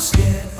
scared